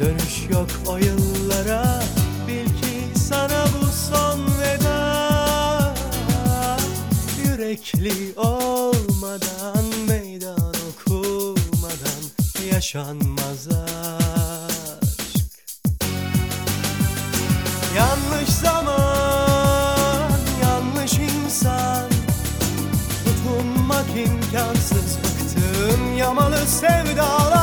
Dönüş yok o yıllara Bil ki sana bu son veda. Yürekli olmadan Meydan okumadan Yaşanmaz aşk. Yanlış zaman Yanlış insan. Tutunmak imkansız Bıktım yamalı sevdalardan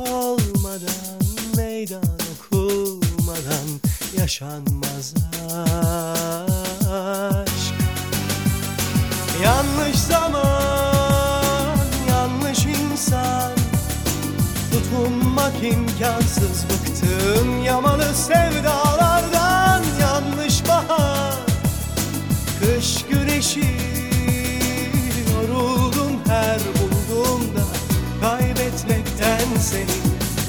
olmadan Meydan okumadan Yaşanmaz aşk. Yanlış zaman Yanlış insan. Tutunmak imkansız bıktım yamalı sevdalardan. Yanlış bahar Kış güneşi Kaybetmekten seni.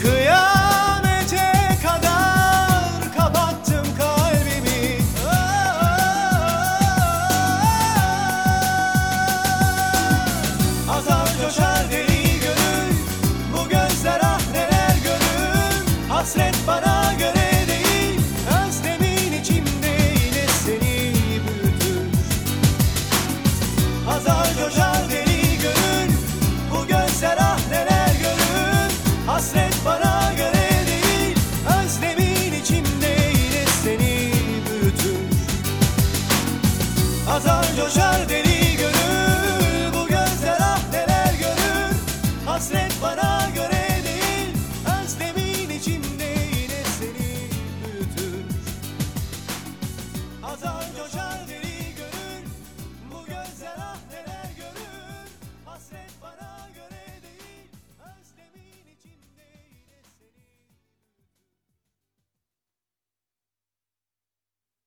Kıyamete kadar Kapattım kalbimi. Azar coşar deli gönül Bu gözler ah neler görür. Hasret bana yine seni büyütür Azar coşar deli